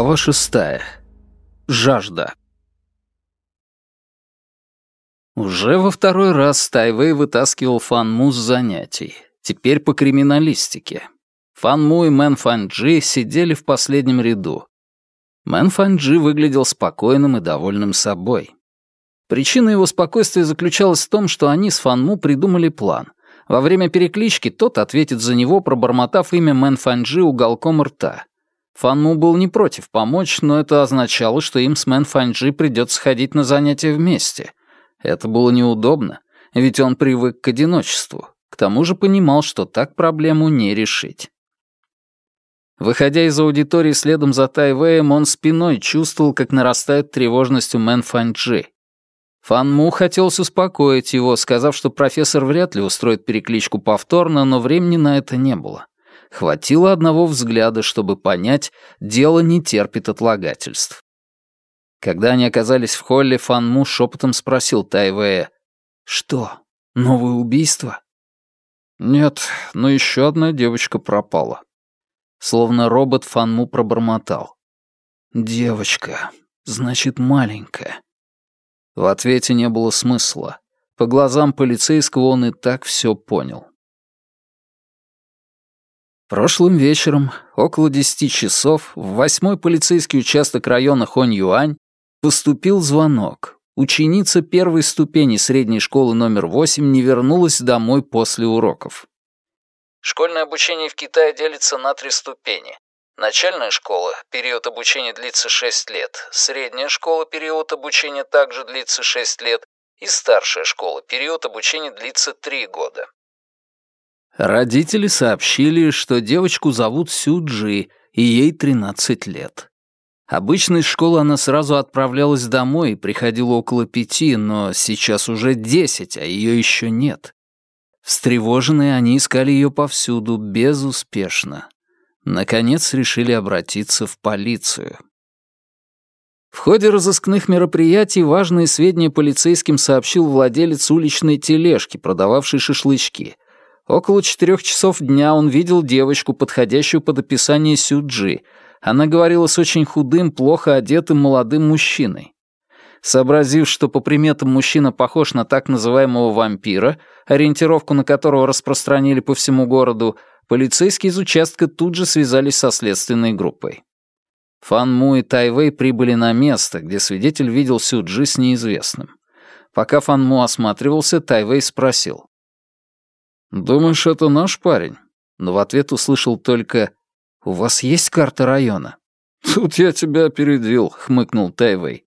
Глава шестая. Жажда. Уже во второй раз Тайвей вытаскивал Фанму с занятий. Теперь по криминалистике. Фанму и Мэн Фанджи сидели в последнем ряду. Мэн Фанджи выглядел спокойным и довольным собой. Причина его спокойствия заключалась в том, что они с Фанму придумали план. Во время переклички тот ответит за него, пробормотав имя Мэн Фанджи уголком рта — Фанму был не против помочь, но это означало, что им с Мэн Фанджи придется ходить на занятия вместе. Это было неудобно, ведь он привык к одиночеству. К тому же понимал, что так проблему не решить. Выходя из аудитории следом за Тайвеем, он спиной чувствовал, как нарастает тревожность у Мэн Фанджи. Фан Му хотелось успокоить его, сказав, что профессор вряд ли устроит перекличку повторно, но времени на это не было. Хватило одного взгляда, чтобы понять, дело не терпит отлагательств. Когда они оказались в холле, Фан Му шепотом спросил Тайвея, «Что, новое убийство?» «Нет, но еще одна девочка пропала». Словно робот Фан Му пробормотал. «Девочка, значит, маленькая». В ответе не было смысла. По глазам полицейского он и так все понял. Прошлым вечером, около десяти часов, в восьмой полицейский участок района Хонь-Юань поступил звонок. Ученица первой ступени средней школы номер восемь не вернулась домой после уроков. Школьное обучение в Китае делится на три ступени. Начальная школа, период обучения длится 6 лет, средняя школа, период обучения также длится 6 лет, и старшая школа, период обучения длится 3 года. Родители сообщили, что девочку зовут Сюджи, и ей 13 лет. Обычно из школы она сразу отправлялась домой и приходила около пяти, но сейчас уже десять, а ее еще нет. Встревоженные они искали ее повсюду, безуспешно. Наконец решили обратиться в полицию. В ходе разыскных мероприятий важные сведения полицейским сообщил владелец уличной тележки, продававшей шашлычки — Около четырех часов дня он видел девочку, подходящую под описание Сюджи. Она говорила с очень худым, плохо одетым молодым мужчиной. Сообразив, что по приметам мужчина похож на так называемого вампира, ориентировку на которого распространили по всему городу, полицейские из участка тут же связались со следственной группой. Фан Му и Тайвей прибыли на место, где свидетель видел Сюджи с неизвестным. Пока Фан Му осматривался, Тайвей спросил. «Думаешь, это наш парень?» Но в ответ услышал только «У вас есть карта района?» «Тут я тебя опередил», — хмыкнул Тайвей.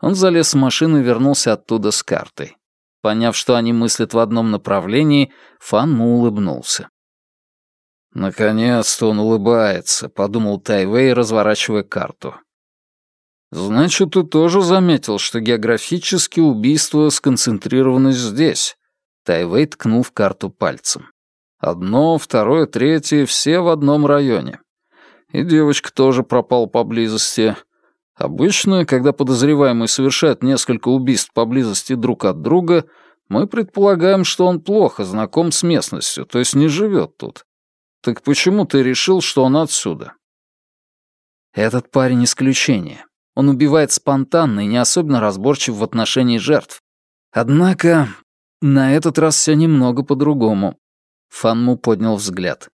Он залез в машину и вернулся оттуда с картой. Поняв, что они мыслят в одном направлении, Фан улыбнулся. «Наконец-то он улыбается», — подумал Тайвей, разворачивая карту. «Значит, ты тоже заметил, что географически убийства сконцентрированы здесь, Тайвей ткнул в карту пальцем. «Одно, второе, третье — все в одном районе. И девочка тоже пропала поблизости. Обычно, когда подозреваемый совершает несколько убийств поблизости друг от друга, мы предполагаем, что он плохо знаком с местностью, то есть не живет тут. Так почему ты решил, что он отсюда?» Этот парень исключение. Он убивает спонтанно и не особенно разборчив в отношении жертв. Однако на этот раз все немного по-другому. Фанму поднял взгляд.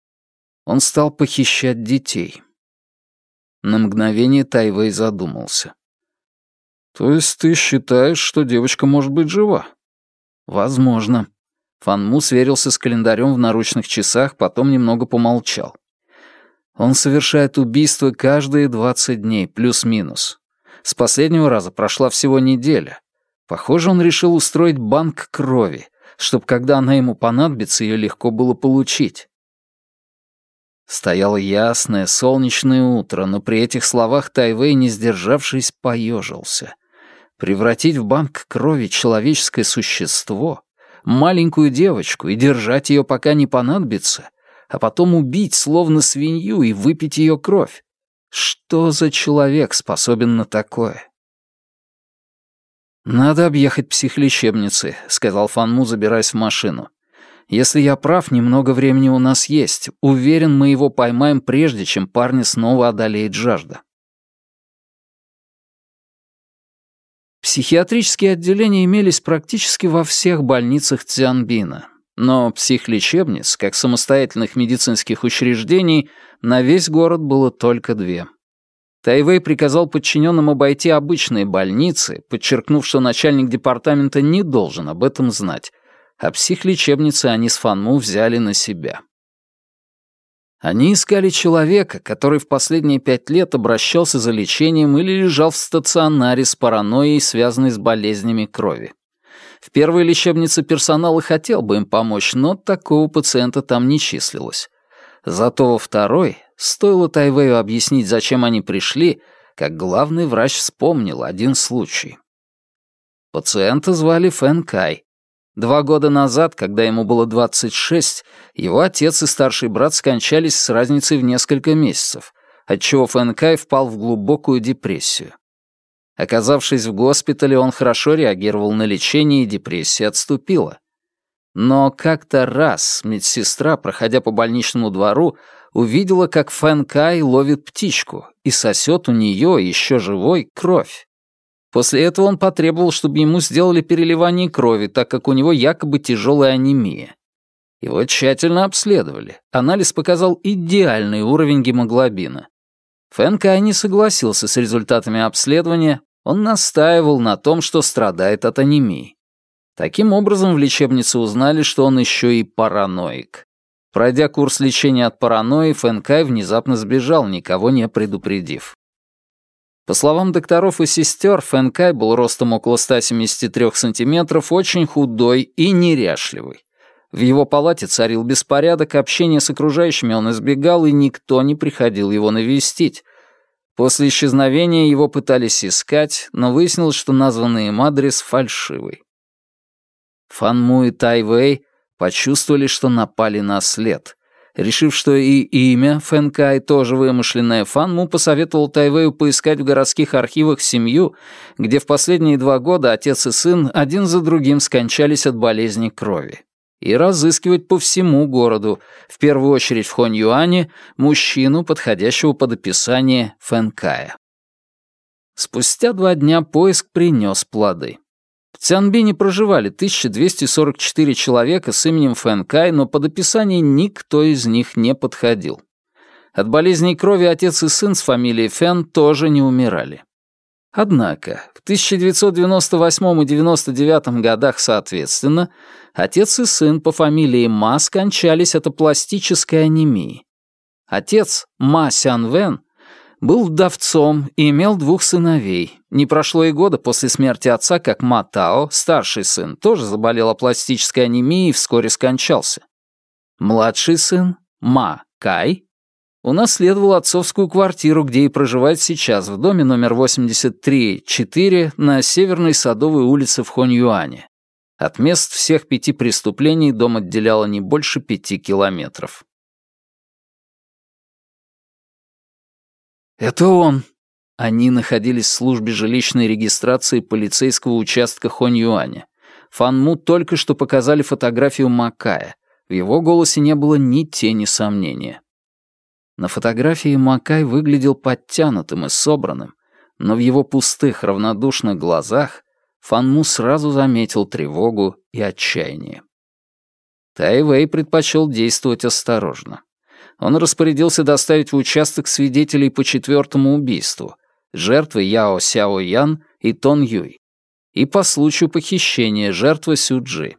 Он стал похищать детей. На мгновение Тайвей задумался. «То есть ты считаешь, что девочка может быть жива?» «Возможно». Фанму сверился с календарем в наручных часах, потом немного помолчал. Он совершает убийство каждые 20 дней, плюс-минус. С последнего раза прошла всего неделя. Похоже, он решил устроить банк крови, чтобы, когда она ему понадобится, ее легко было получить. Стояло ясное, солнечное утро, но при этих словах Тайвей, не сдержавшись, поежился. Превратить в банк крови человеческое существо, маленькую девочку, и держать ее, пока не понадобится, а потом убить, словно свинью, и выпить ее кровь. Что за человек способен на такое? «Надо объехать психлечебницы», — сказал Фанму, забираясь в машину. «Если я прав, немного времени у нас есть. Уверен, мы его поймаем, прежде чем парня снова одолеет жажда». Психиатрические отделения имелись практически во всех больницах Цзянбина, но психлечебниц, как самостоятельных медицинских учреждений, на весь город было только две — Тайвей приказал подчиненным обойти обычные больницы, подчеркнув, что начальник департамента не должен об этом знать, а психлечебницы они с Фанму взяли на себя. Они искали человека, который в последние пять лет обращался за лечением или лежал в стационаре с паранойей, связанной с болезнями крови. В первой лечебнице персонал и хотел бы им помочь, но такого пациента там не числилось. Зато во второй, стоило Тайвею объяснить, зачем они пришли, как главный врач вспомнил один случай. Пациента звали Фэн Кай, Два года назад, когда ему было 26, его отец и старший брат скончались с разницей в несколько месяцев, отчего Фэнкай впал в глубокую депрессию. Оказавшись в госпитале, он хорошо реагировал на лечение, и депрессия отступила. Но как-то раз медсестра, проходя по больничному двору, увидела, как Фэнкай ловит птичку и сосет у нее, еще живой, кровь. После этого он потребовал, чтобы ему сделали переливание крови, так как у него якобы тяжелая анемия. Его тщательно обследовали. Анализ показал идеальный уровень гемоглобина. Фэнкай не согласился с результатами обследования, он настаивал на том, что страдает от анемии. Таким образом, в лечебнице узнали, что он еще и параноик. Пройдя курс лечения от паранойи, Фэнкай внезапно сбежал, никого не предупредив. По словам докторов и сестер, Фэнкай был ростом около 173 сантиметров, очень худой и неряшливый. В его палате царил беспорядок, общение с окружающими он избегал, и никто не приходил его навестить. После исчезновения его пытались искать, но выяснилось, что названный им адрес фальшивый. Фанму и Тайвей почувствовали, что напали на след. Решив, что и имя Фэнкай тоже вымышленное, Фанму посоветовал Тайвею поискать в городских архивах семью, где в последние два года отец и сын один за другим скончались от болезни крови, и разыскивать по всему городу, в первую очередь в Хонь-Юане, мужчину, подходящего под описание Фэнкая. Спустя два дня поиск принес плоды. Цянбине проживали 1244 человека с именем Фэнкай, но под описание никто из них не подходил. От болезней крови отец и сын с фамилией Фэн тоже не умирали. Однако в 1998 и 99 годах соответственно отец и сын по фамилии Ма скончались от апластической анемии. Отец Ма Сянвен был вдовцом и имел двух сыновей. Не прошло и года после смерти отца, как Ма Тао, старший сын, тоже заболел апластической анемией и вскоре скончался. Младший сын, Ма Кай, унаследовал отцовскую квартиру, где и проживает сейчас, в доме номер 83-4 на Северной Садовой улице в Хоньюане. От мест всех пяти преступлений дом отделяло не больше пяти километров. «Это он!» Они находились в службе жилищной регистрации полицейского участка Хонь-Юаня. Фанму только что показали фотографию Макая. В его голосе не было ни тени сомнения. На фотографии Макай выглядел подтянутым и собранным, но в его пустых, равнодушных глазах Фанму сразу заметил тревогу и отчаяние. Тайвей предпочел действовать осторожно он распорядился доставить в участок свидетелей по четвертому убийству, жертвы Яо Сяо Ян и Тон Юй, и по случаю похищения жертвы Сюджи.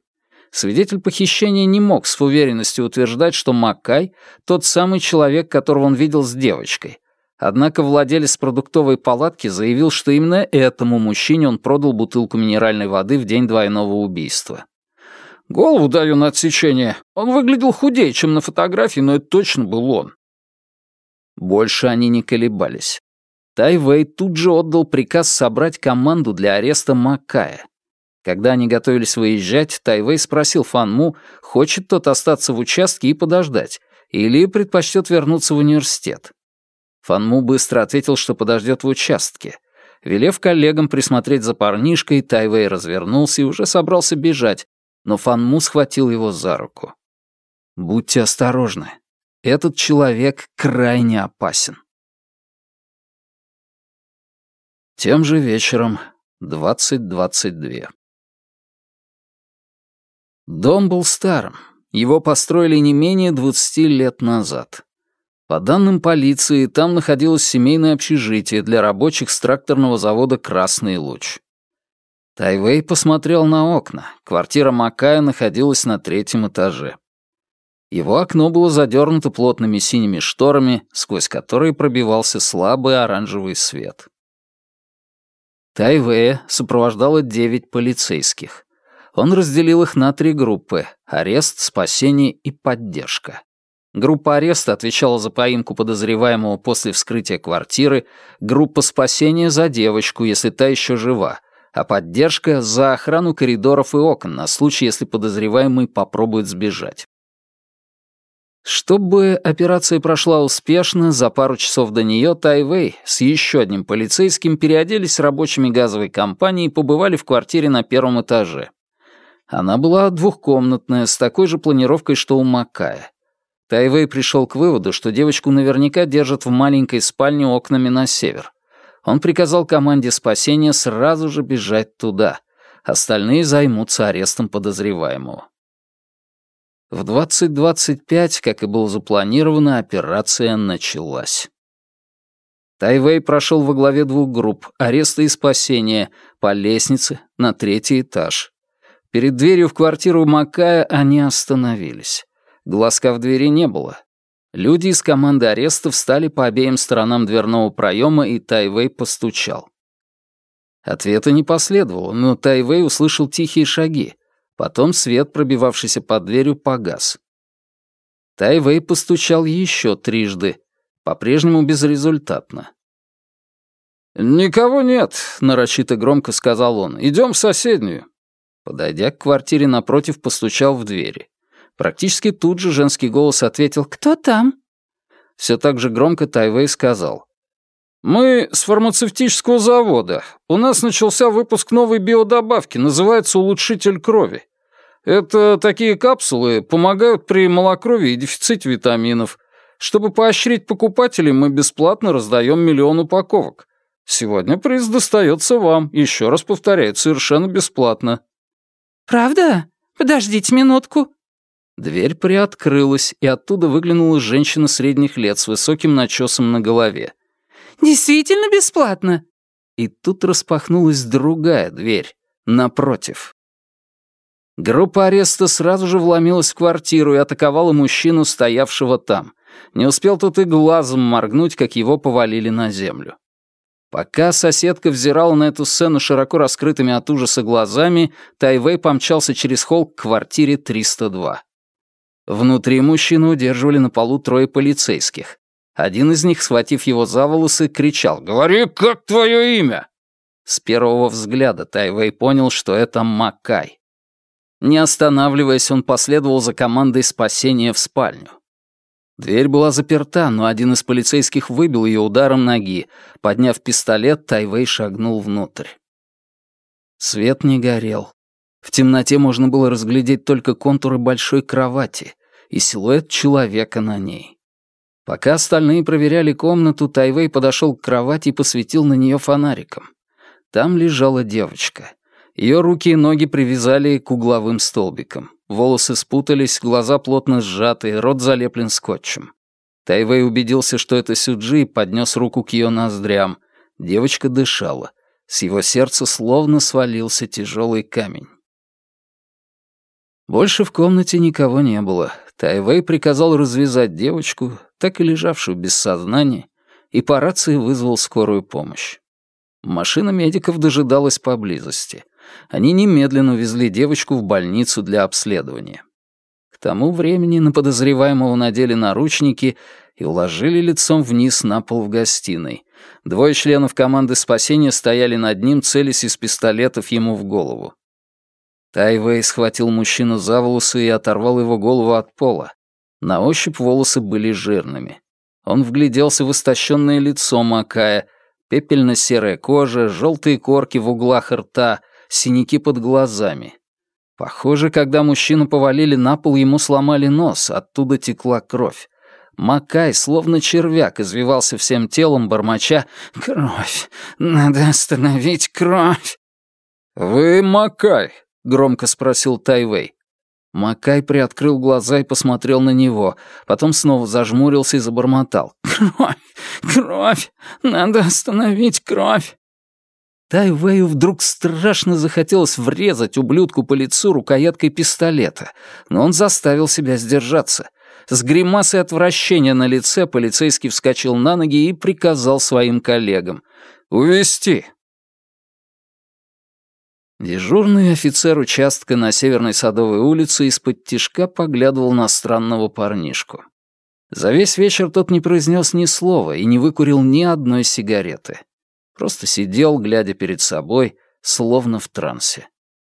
Свидетель похищения не мог с уверенностью утверждать, что Маккай — тот самый человек, которого он видел с девочкой. Однако владелец продуктовой палатки заявил, что именно этому мужчине он продал бутылку минеральной воды в день двойного убийства. Голову даю на отсечение. Он выглядел худее, чем на фотографии, но это точно был он. Больше они не колебались. Тайвей тут же отдал приказ собрать команду для ареста Макая. Когда они готовились выезжать, Тайвей спросил Фан Му, хочет тот остаться в участке и подождать, или предпочтет вернуться в университет. Фан Му быстро ответил, что подождет в участке. Велев коллегам присмотреть за парнишкой, Тайвей развернулся и уже собрался бежать, но Фанму схватил его за руку. «Будьте осторожны. Этот человек крайне опасен». Тем же вечером 2022. Дом был старым. Его построили не менее 20 лет назад. По данным полиции, там находилось семейное общежитие для рабочих с тракторного завода «Красный луч». Тайвей посмотрел на окна. Квартира Макая находилась на третьем этаже. Его окно было задернуто плотными синими шторами, сквозь которые пробивался слабый оранжевый свет. Тайвея сопровождало девять полицейских. Он разделил их на три группы — арест, спасение и поддержка. Группа ареста отвечала за поимку подозреваемого после вскрытия квартиры, группа спасения за девочку, если та еще жива, а поддержка — за охрану коридоров и окон на случай, если подозреваемый попробует сбежать. Чтобы операция прошла успешно, за пару часов до нее Тайвей с еще одним полицейским переоделись рабочими газовой компании и побывали в квартире на первом этаже. Она была двухкомнатная, с такой же планировкой, что у Макая. Тайвей пришел к выводу, что девочку наверняка держат в маленькой спальне окнами на север. Он приказал команде спасения сразу же бежать туда. Остальные займутся арестом подозреваемого. В 20.25, как и было запланировано, операция началась. Тайвей прошел во главе двух групп ареста и спасения по лестнице на третий этаж. Перед дверью в квартиру Макая они остановились. Глазка в двери не было. Люди из команды ареста встали по обеим сторонам дверного проема, и Тайвей постучал. Ответа не последовало, но Тайвей услышал тихие шаги. Потом свет, пробивавшийся под дверью, погас. Тайвей постучал еще трижды, по-прежнему безрезультатно. «Никого нет», — нарочито громко сказал он. «Идем в соседнюю». Подойдя к квартире напротив, постучал в двери. Практически тут же женский голос ответил «Кто там?». Все так же громко Тайвей сказал. «Мы с фармацевтического завода. У нас начался выпуск новой биодобавки, называется «Улучшитель крови». Это такие капсулы помогают при малокровии и дефиците витаминов. Чтобы поощрить покупателей, мы бесплатно раздаем миллион упаковок. Сегодня приз достается вам, еще раз повторяю, совершенно бесплатно». «Правда? Подождите минутку». Дверь приоткрылась, и оттуда выглянула женщина средних лет с высоким начесом на голове. Действительно бесплатно?» И тут распахнулась другая дверь, напротив. Группа ареста сразу же вломилась в квартиру и атаковала мужчину, стоявшего там. Не успел тот и глазом моргнуть, как его повалили на землю. Пока соседка взирала на эту сцену широко раскрытыми от ужаса глазами, Тайвей помчался через холл к квартире 302. Внутри мужчину удерживали на полу трое полицейских. Один из них, схватив его за волосы, кричал «Говори, как твое имя?» С первого взгляда Тайвей понял, что это Макай. Не останавливаясь, он последовал за командой спасения в спальню. Дверь была заперта, но один из полицейских выбил ее ударом ноги. Подняв пистолет, Тайвей шагнул внутрь. Свет не горел. В темноте можно было разглядеть только контуры большой кровати и силуэт человека на ней. Пока остальные проверяли комнату, Тайвей подошел к кровати и посветил на нее фонариком. Там лежала девочка. Ее руки и ноги привязали к угловым столбикам. Волосы спутались, глаза плотно сжаты, рот залеплен скотчем. Тайвей убедился, что это Сюджи, и поднес руку к ее ноздрям. Девочка дышала. С его сердца словно свалился тяжелый камень. Больше в комнате никого не было. Тайвей приказал развязать девочку, так и лежавшую без сознания, и по рации вызвал скорую помощь. Машина медиков дожидалась поблизости. Они немедленно увезли девочку в больницу для обследования. К тому времени на подозреваемого надели наручники и уложили лицом вниз на пол в гостиной. Двое членов команды спасения стояли над ним, целясь из пистолетов ему в голову. Тайвей схватил мужчину за волосы и оторвал его голову от пола. На ощупь волосы были жирными. Он вгляделся в истощенное лицо Макая, пепельно-серая кожа, желтые корки в углах рта, синяки под глазами. Похоже, когда мужчину повалили на пол, ему сломали нос, оттуда текла кровь. Макай, словно червяк, извивался всем телом, бормоча «Кровь! Надо остановить кровь!» «Вы Макай?» — громко спросил Тайвей. Макай приоткрыл глаза и посмотрел на него, потом снова зажмурился и забормотал. «Кровь! Кровь! Надо остановить кровь!» Тайвею вдруг страшно захотелось врезать ублюдку по лицу рукояткой пистолета, но он заставил себя сдержаться. С гримасой отвращения на лице полицейский вскочил на ноги и приказал своим коллегам. «Увести! Дежурный офицер участка на Северной Садовой улице из-под тишка поглядывал на странного парнишку. За весь вечер тот не произнес ни слова и не выкурил ни одной сигареты. Просто сидел, глядя перед собой, словно в трансе.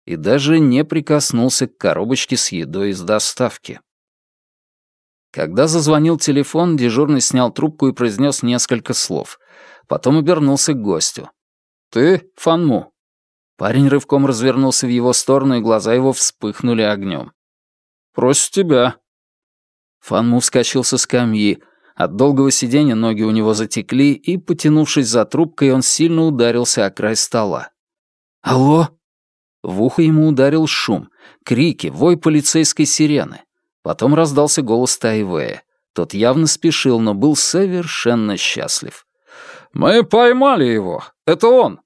И даже не прикоснулся к коробочке с едой из доставки. Когда зазвонил телефон, дежурный снял трубку и произнес несколько слов. Потом обернулся к гостю. «Ты Фанму?» Парень рывком развернулся в его сторону, и глаза его вспыхнули огнем. «Просит тебя». Фанму вскочил со скамьи. От долгого сидения ноги у него затекли, и, потянувшись за трубкой, он сильно ударился о край стола. «Алло?» В ухо ему ударил шум, крики, вой полицейской сирены. Потом раздался голос Тайвея. Тот явно спешил, но был совершенно счастлив. «Мы поймали его! Это он!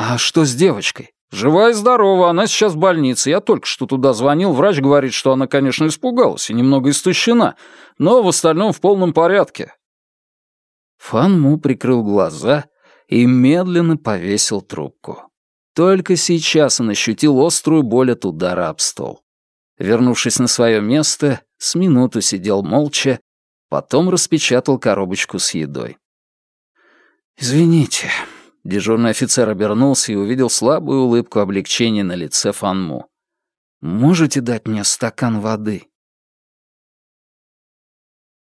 «А что с девочкой?» «Жива и здорова, она сейчас в больнице. Я только что туда звонил, врач говорит, что она, конечно, испугалась и немного истощена, но в остальном в полном порядке». Фан Му прикрыл глаза и медленно повесил трубку. Только сейчас он ощутил острую боль от удара об стол. Вернувшись на свое место, с минуту сидел молча, потом распечатал коробочку с едой. «Извините», Дежурный офицер обернулся и увидел слабую улыбку облегчения на лице Фанму. «Можете дать мне стакан воды?»